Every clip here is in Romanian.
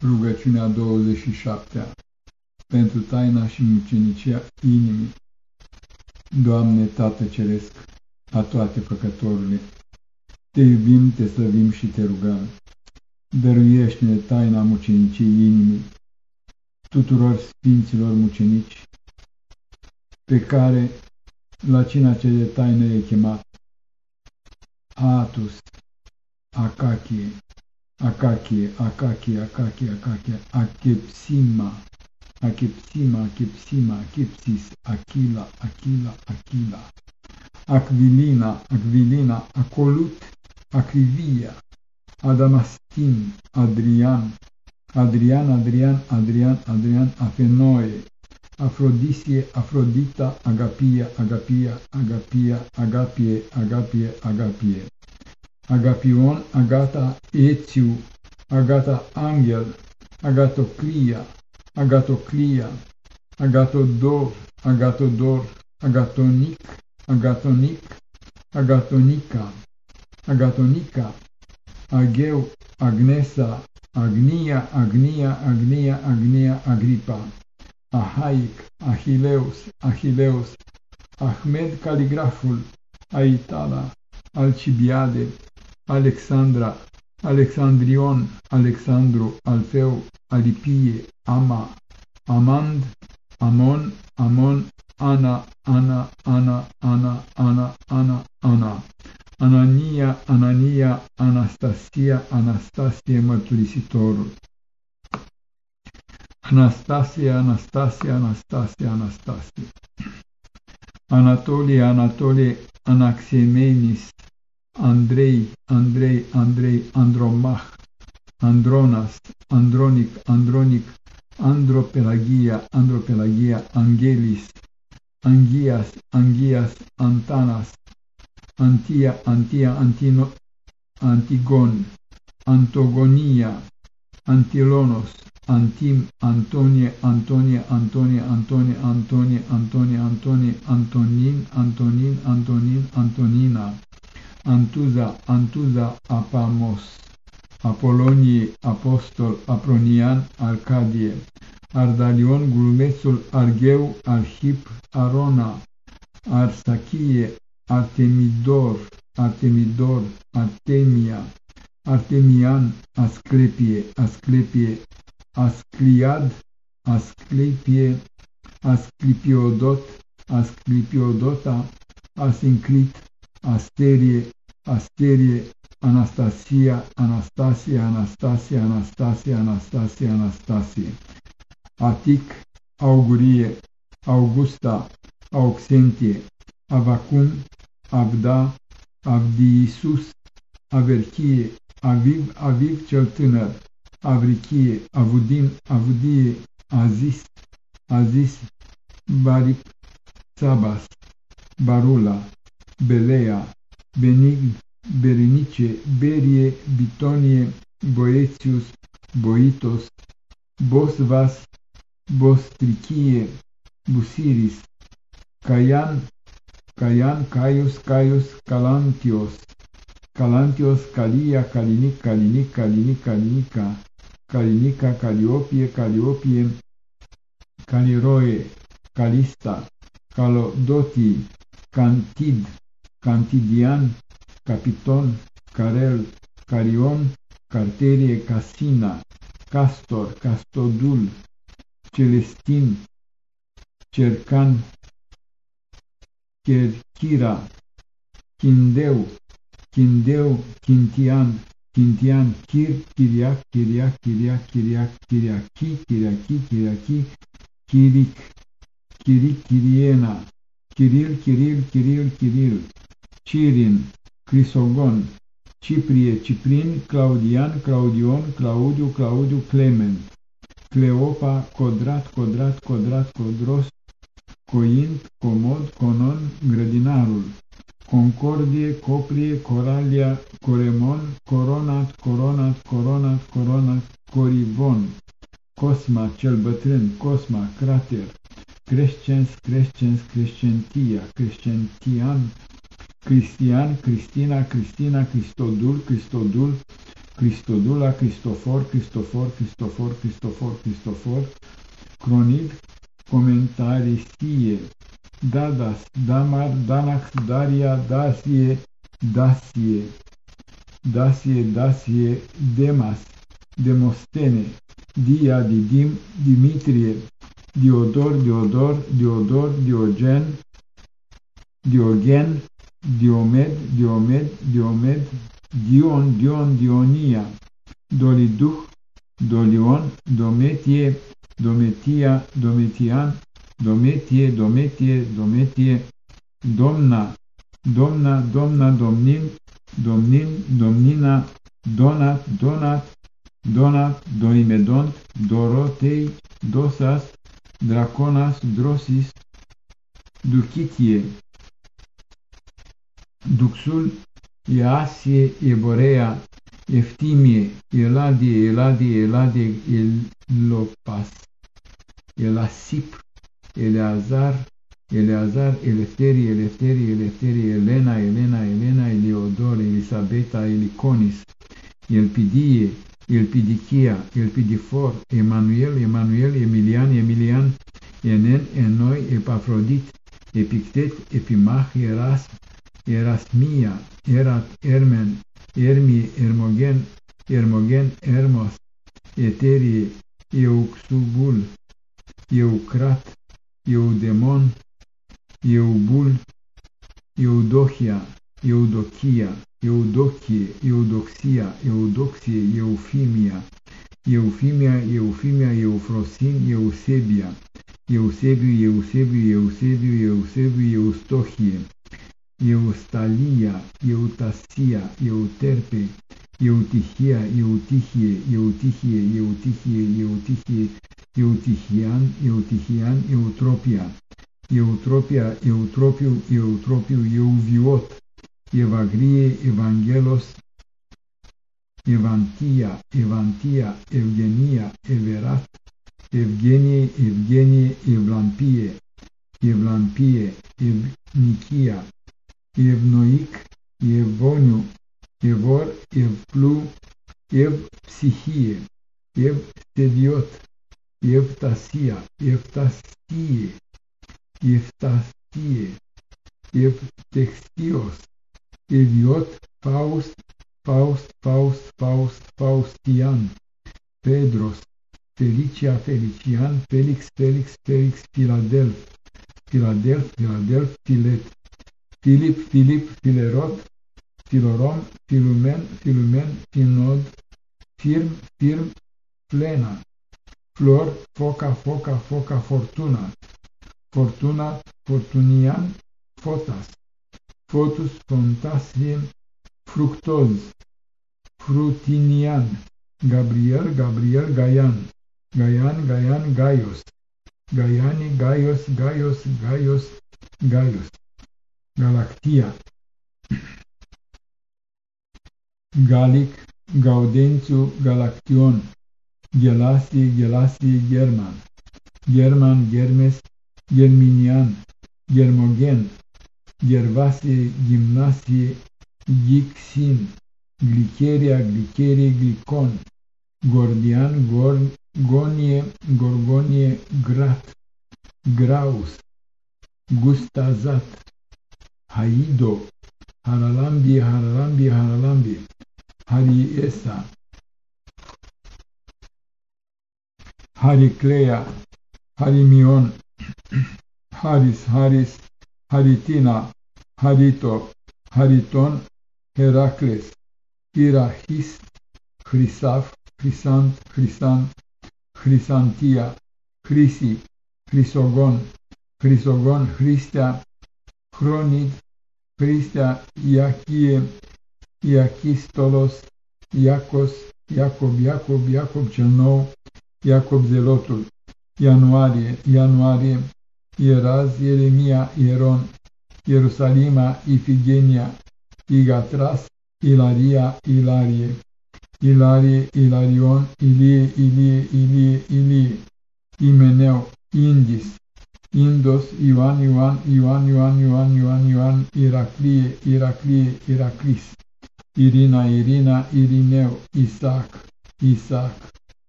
Rugăciunea 27-a pentru taina și mucenicia inimii. Doamne, Tată Ceresc, a toate făcătorule, te iubim, te slăvim și te rugăm. Dăruiește-ne taina muceniciei inimii tuturor sfinților mucenici, pe care la cina ce de taină e chemat Atus, Acachie, Ακάκι, ακάκι, ακάκι, ακάκι, ακεψίμα, ακεψίμα, ακεψίμα, ακεψίς, ακύλα, ακύλα, ακύλα. Ακβιλίνα, Ακβιλίνα, Ακολούτ, Ακριβία, Αδαμαστίν, Αδριάν, Αδριάν, Αδριάν, Αδριάν, Αδριάν, αφενόε, Αφροδίσιε, Αφροδίτα, Αγαπία, Αγαπία, Αγαπία, Αγάπιε, Αγάπιε, Αγάπιε. Agapion, Agata, Ețiu, Agata Angel, Agatoclia, Agatoclia, Agatodor, Agatodor, Agatonic, Agatonic, Agatonica, Agatonica, Ageu, Agnesa, Agnia, Agnia, Agnia, Agnia, Agripa, Ahaic, Ahileus, Ahileus, Ahmed Caligraful, Aitala, Alcibiade, Alexandra, Alexandrion, Alexandru, Alfeu, Alipie, Ama, Amand, Amon, Amon, Ana, Ana, Ana, Ana, Ana, Ana, Ana, Anania, Anania, Anastasia, Anastasie mărturisitorul. Anastasia, Anastasia, Anastasia, Anastasia. Anatolie, Anatolie, Anaximenis, Andrei, Andrei, Andrei, Andromach, Andronas, Andronic, Andronic, Andropelagia, Andropelagia, Angelis, Angias, Angias, Antanas, Antia, Antia, Antino, Antigon, Antogonia, Antilonos, Antim, Antonie, Antonie, Antonie, Antonie, Antonie, Antonie, Antonie, Antonin, Antonin, Antonin, Antonina, Antuza, Antuza, Apamos, Apolonie, Apostol, Apronian, Arcadie, Ardalion, Glumețul, Argheu, Arhip, Arona, Arsachie, Artemidor, Artemidor, Artemia, Artemian, Asclepie, Asclepie, Ascliad, Asclepie, Asclipiodot, Asclipiodota, Asinclit, Asterie, Asterie, Anastasia, Anastasia, Anastasia, Anastasia, Anastasia, Anastasia, Atic, Augurie, Augusta, Auxentie, Avacum, Abda, Abdiisus, Averchie, Aviv, Aviv cel tânăr, Avrichie, Avudin, Avudie, Azis, Azis, Baric, Sabas, Barula, Belea, Benign, Berenice, Berie, Bitonie, Boetius, Boitos, Bosvas, Bostrichie, Busiris, Caian, Caian, Caius, Caius, Calantios, Calantios, Calia, Calinic, Calinic, Calinic, Calinica, Calinica, Caliopie, Caliopie, Caliroe, Calista, Calodoti, Cantid, Cantidian, Capiton, Carel, Carion, Carterie, Casina, Castor, Castodul, Celestin, Cercan, Cherchira, Chindeu, Chindeu, Chintian, Chintian, Chir, Chiriac, Chiriac, Chiriac, Chiriac, Chiriachi, Chiriachi, Chiriachi, Chiric, Chiric, Chiriena, Chiril, Chiril, Chiril, Chiril, Cirin, Crisogon, Ciprie, Ciprin, Claudian, Claudion, Claudiu, Claudiu, Clement, Cleopa, Codrat, Codrat, Codrat, Codros, Coint, Comod, Conon, Grădinarul, Concordie, Coprie, Coralia, Coremon, Coronat, Coronat, Coronat, Coronat, Corivon, Cosma, cel bătrân, Cosma, Crater, Crescens, Crescens, Crescentia, Crescentian, Cristian, Cristina, Cristina, Cristodul, Cristodul, Cristodula, Cristofor, Cristofor, Cristofor, Cristofor, Cristofor, Cronid, Comentaristie, Dadas, Damar, Danax, Daria, Dasie, Dasie, Dasie, Dasie, Demas, Demostene, Dia, Didim, Dimitrie, Diodor, Diodor, Diodor, Diogen, Diogen, Diomed, Diomed, Diomed, Dion, Dion, Dionia, Doliduh, Dolion, Dometie, Dometia, Dometian, Dometie, Dometie, Dometie, Domna, Domna, Domna, Domnin, Domnin, Domnina, Donat, Donat, Donat, Doimedont, Dorotei, Dosas, Draconas, Drosis, Duchitie, Duxul, Iasie, Eborea, Eftimie, Eladie, Eladie, Eladie, Elopas, Elasip, Eleazar, Eleazar, Elefteri, Elefteri, Elefteri, Elena, Elena, Elena, Eleodor, Elisabeta, Eliconis, Elpidie, Elpidichia, Elpidifor, Emanuel, Emanuel, Emilian, Emilian, Enen, Enoi, Epafrodit, Epictet, Epimach, Erasm, Erasmia, Erat, Ermen, Ermi, Ermogen, Ermogen, Ermos, Eterie, Euxubul, Eucrat, Eudemon, Eubul, Eudochia, Eudochia, Eudochie, Eudoxia, Eudoxie, Eufimia, Eufimia, Eufimia, Eufrosin, Eusebia, Eusebiu, Eusebiu, Eusebiu, Eusebiu, Eustochie, εουσταλία εουτασία εουτέρπε Ιεουτυχία, Ιεουτύχιε, Ιεουτύχιε, Ιεουτύχιε, Ιεουτύχιε, Ιεουτυχιάν, Ιεουτυχιάν, εουτρόπια εουτρόπια Ιεουτρόπιου, Ιεουτρόπιου, Ιεουβιώτ, Ευαγρίε, Ευαγγέλος, Ευαντία, Ευαντία, Ευγενία, Ευεράτ, Ευγένιε, Ευγένιε, Ευλαμπίε, Ευλαμπίε, Ευνικία, Evnoic, Evoniu, Evor, Evplu, Evpsihie, Evstediot, Evtasia, Evtastie, Evtastie, Evtextios, Eviot, Faust, Faust, Faust, Faust, Faustian, Pedros, Felicia, Felician, Felix, Felix, Felix, Philadelph, Philadelph, Philadelph, Filet, Filip, Filip, Filerot, Filorom, Filumen, Filumen, Finod, Firm, Firm, Plena, Flor, Foca, Foca, Foca, Fortuna, Fortuna, Fortunian, Fotas, Fotus, Fontasien, Fructoz, Frutinian, Gabriel, Gabriel, Gaian, Gaian, Gaian, Gaios, Gaiani, Gaios, Gaios, Gaios, Gaios, Galactia, Galic, Gaudențiu, Galaction, Gelasie, Gelasie, German, German, Germes, Germinian, Germogen, Gervasie, Gimnasie, Gixin, Glicheria, Glicherie, Glicon, Gordian, Gorgonie, Gorgonie, Grat, Graus, Gustazat, Haido, Haralambi, Haralambi, Haralambi, Hariesa, Hariclea, Harimion, Haris, Haris, Haritina, Harito, Hariton, Heracles, Irahis, Hrisaf, Hrisant, Hrisant, Hrisantia, Hrisi, Hrisogon, Hrisogon, Hristea, Hronid, Hristea, Iachie, Iachistolos, Iacos, Iacob, Iacob, Iacob cel nou, Iacob zelotul, Ianuarie, Ianuarie, Ieraz, Ieremia, Ieron, Ierusalima, Ifigenia, Igatras, Ilaria, Ilarie, Ilarie, Ilarion, Ilie, Ilie, Ilie, Ilie, Imeneu, Indis, Indos, Ioan, Ioan, Ioan, Ioan, Ioan, Ioan, Ioan, Iraclie, Iraclie, Iraclis, Irina, Irina, Irineu, Isaac, Isaac,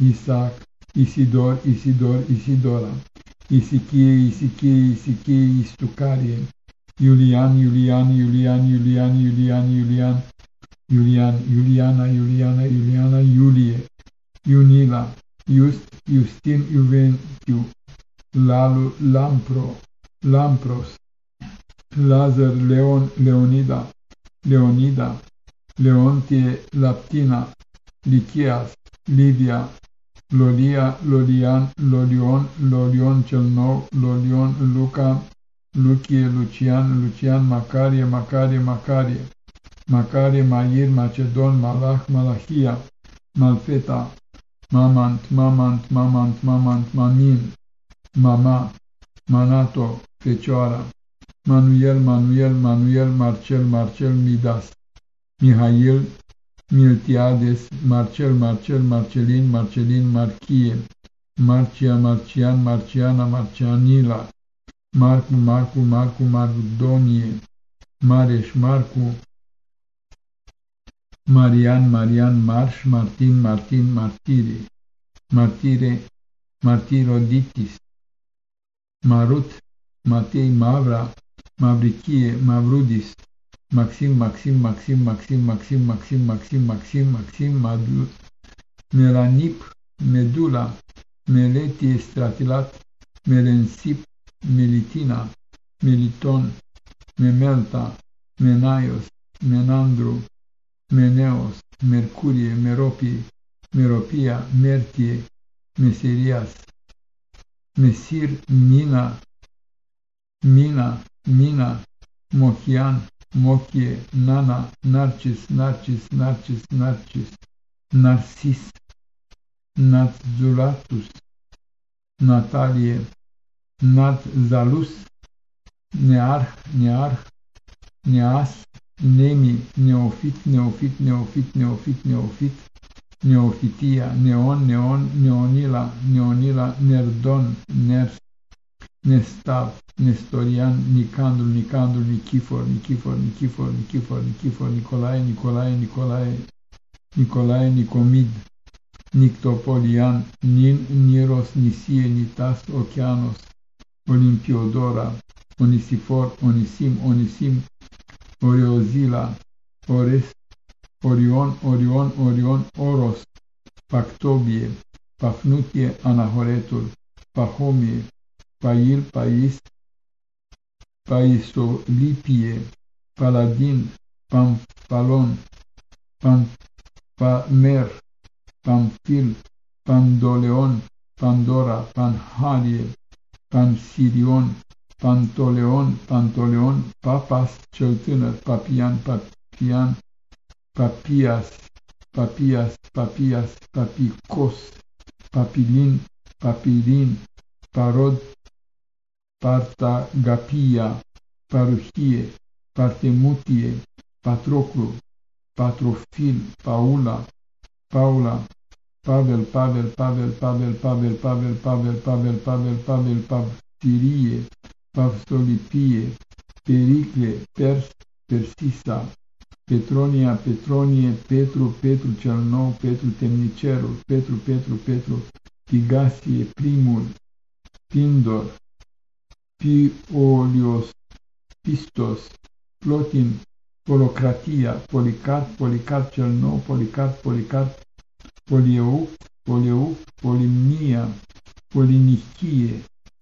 Isaac, Isidor, Isidor, Isidora, Isichie, Isichie, Isichie, Istucarie, Iulian, Iulian, Iulian, Iulian, Iulian, Iulian, Iulian, Iuliana, Iuliana, Iuliana, Iulie, Iunila, Just, Justin, Juventiu, Lalu, Lampro, Lampros, Lazar, Leon, Leonida, Leonida, Leontie, Laptina, Lichias, Livia, Lolia, Lolian, Lolion, Lolion cel nou, Lolion, Luca, Luchie, Lucian, Lucian, Macarie, Macarie, Macarie, Macarie, Mair, Macedon, Malach, Malachia, Malfeta, Mamant, Mamant, Mamant, Mamant, Mamin, Mama, Manato, Fecioara, Manuel, Manuel, Manuel, Marcel, Marcel, Midas, Mihail, Miltiades, Marcel, Marcel, Marcelin, Marcelin, Marchie, Marcia, Marcian, Marciana, Marcianila, Marcu, Marcu, Marcu, Mardonie, Mareș, Marcu, Marian, Marian, Marș, Martin, Martin, Martire, Martire, Martiroditis, Marut, Matei, Mavra, Mavrichie, Mavrudis, Maxim, Maxim, Maxim, Maxim, Maxim, Maxim, Maxim, Maxim, Maxim, Madu, Melanip, Medula, Meletie, Stratilat, Melensip, Melitina, Meliton, Memelta, Menaios, Menandru, Meneos, Mercurie, Meropie, Meropia, Mertie, Meserias, Mesir, Mina, Mina, Mina, Mochian, Mochie, Nana, Narcis, Narcis, Narcis, Narcis, Narcis, Natzulatus, Natalie, Natzalus, Nearh, Nearh, Neas, Nemi, Neofit, Neofit, Neofit, Neofit, Neofit, Neofitia, Neon, Neon, Neonila, Neonila, Nerdon, Ners, Nestav, Nestorian, Nicandru, Nicandru, Nichifor, Nichifor, Nichifor, Nichifor, Nichifor, Nicolae, Nicolae, Nicolae, Nicolae, Nicomid, Nictopolian, Nin, Niros, Nisie, Nitas, Oceanos, Olimpiodora, Onisifor, Onisim, Onisim, Oreozila, Ores, Orion, Orion, Orion, Oros, Pactobie, Pafnutie, Anahoretul, Pahomie, Pail, Pais, Paisolipie, Paladin, Pampalon, Pamer, Pamfil, Pandoleon, Pandora, Panharie, Pansirion, Pantoleon, Pantoleon, Papas cel tânăr, Papian, Papian, Papias, Papias, Papias, Papicos, Papilin, Papilin, Parod, Partagapia, Paruhie, Partemutie, Patroclu, Patrofil, Paula, Paula, Pavel, Pavel, Pavel, Pavel, Pavel, Pavel, Pavel, Pavel, Pavel, Pavel, Pavtirie, Pavstolipie, Pericle, Pers, Persisa, Petronia, Petronie, Petru, Petru cel nou, Petru temnicerul, Petru, Petru, Petru, Pigasie, primul, Pindor, Piolios, Pistos, Plotin, Polocratia, Policat, Policat cel nou, Policat, Policat, Polieu, Polieu, Polimnia, Polinichie,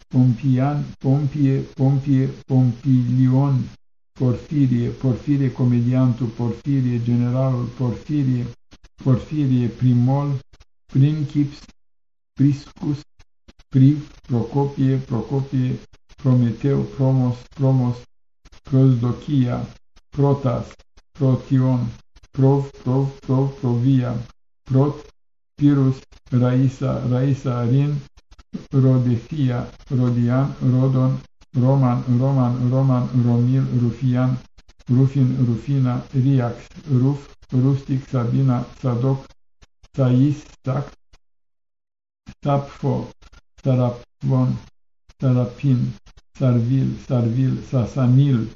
Pompian, Pompie, Pompie, Pompilion, Porfirie, Porfirie comediantul, Porfirie generalul, Porfirie, Porfirie primol, Princips, Priscus, Priv, Procopie, Procopie, Prometeu, Promos, Promos, Prosdochia, Protas, Protion, Prov, Prov, Prov, Provia, Prot, Pirus, Raisa, Raisa, Rin, Rodefia, Rodian, Rodon, Roman, Roman, Roman, Romil, Rufian, Rufin, Rufina, Riax, Ruf, Rustic, Sabina, Sadoc, Sais, Sac, Sapfo, Sarapon, Sarapin, Sarvil, Sarvil, Sasanil,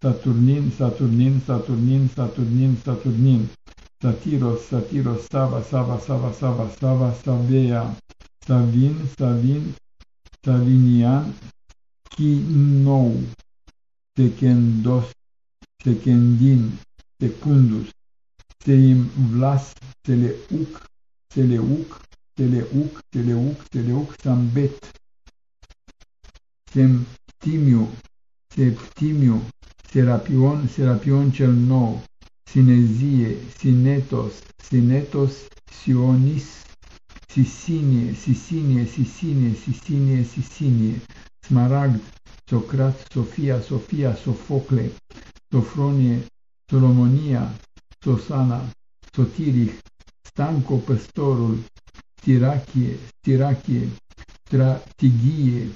Saturnin, Saturnin, Saturnin, Saturnin, Saturnin, Satiros, Satiros, Sava, Sava, Sava, Sava, Sava, Savea, Savin, Savin, Savinian, Chinou, Sechendos, Sechendin, Secundus, Seim Vlas, Seleuc, Seleuc, Seleuc, Seleuc, Seleuc, Sambet, Septimiu, Septimiu, Serapion, Serapion cel nou, Sinezie, Sinetos, Sinetos, Sionis, Sisinie, Sisinie, Sisinie, Sisinie, Sisinie, Smaragd, Socrat, Sofia, Sofia, Sofocle, Sofronie, Solomonia, Sosana, Sotirich, Stanco Păstorul, Stirachie, Stirachie, Stratigie,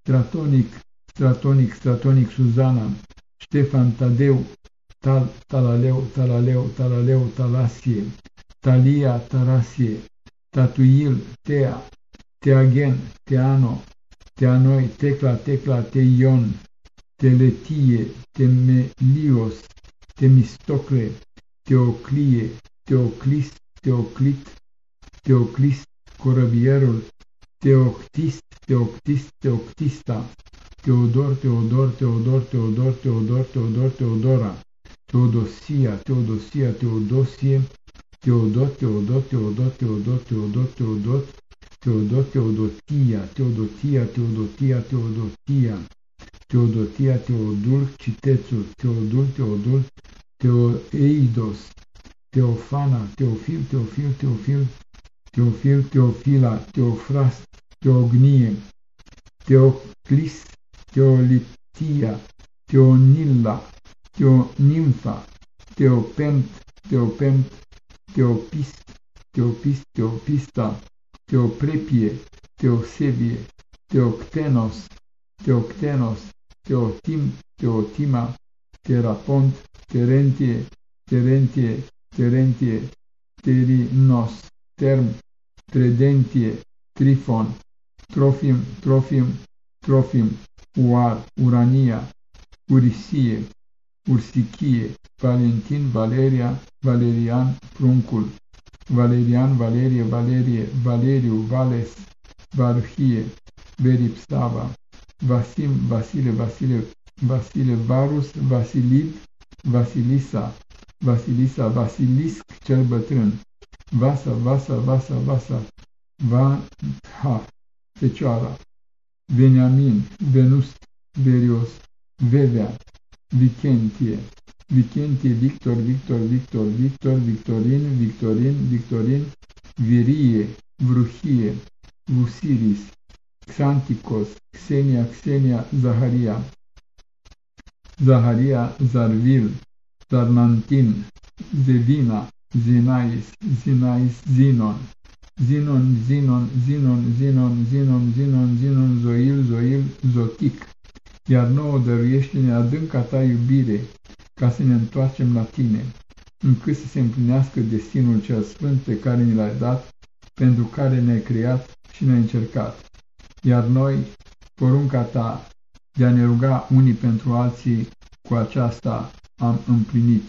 Stratonic, Stratonic, Stratonic Suzana, Ștefan Tadeu, Tal, Talaleu, Talaleu, Talaleu, Talasie, Talia, Tarasie, Tatuil, Tea, Teagen, Teano, Teanoi, Tecla, Tecla, Teion, Teletie, Temelios, Temistocle, Teoclie, Teoclist, Teoclit, Teoclist, Corăbierul, Teoctist, Teoctist, Teoctista, Teodor, Teodor, Teodor, Teodor, Teodor, Teodor, Teodora, Teodosia, Teodosia, Teodosie, Teodot, Teodot, Teodot, Teodot, Teodot, Teodot, Teodot, Teodotia, Teodotia, Teodotia, Teodotia, Teodotia, Teodul, Citețul, Teodul, Teodul, Teoeidos, Teofana, Teofil, Teofil, Teofil, Teofil, Teofila, Teofrast, Teognie, Teoclis, Teolitia, Teonilla, Teonimfa, Teopent, Teopent, Teopist, Teopist, Teopista, Teoprepie, Teosebie, Teoctenos, Teoctenos, Teotim, Teotima, Terapont, Terentie, Terentie, Terentie, Terinos, Term, Tredentie, Trifon, Trofim, Trofim, Trofim, Uar, Urania, Urisie, Ursichie, Valentin, Valeria, Valerian, Pruncul, Valerian, Valerie, Valerie, Valeriu, Vales, Varhie, Veripsava, Vasim, Vasile, Vasile, Vasile, Varus, Vasilid, Vasilisa, Vasilisa, Vasilisc cel bătrân, Vasa, Vasa, Vasa, Vasa, Vantha, Fecioara, Veniamin, Venus, Verios, Vevea, Vicentie, Vicentie, Victor, Victor, Victor, Victor, Victorin, Victorin, Victorin, Virie, Vruhie, Vusiris, Xanticos, Xenia, Xenia, Zaharia, Zaharia, Zarvil, Zarnantin, Zevina, Zinais, Zinais, Zinon, Zinon, Zinon, Zinon, Zinon, Zinon, Zinon, Zinon, Zoil, Zoil, Zotic, iar nouă dăruiește-ne adânca ta iubire, ca să ne întoarcem la tine, încât să se împlinească destinul cel sfânt pe care ni l-ai dat, pentru care ne-ai creat și ne-ai încercat. Iar noi, porunca ta de a ne ruga unii pentru alții, cu aceasta am împlinit.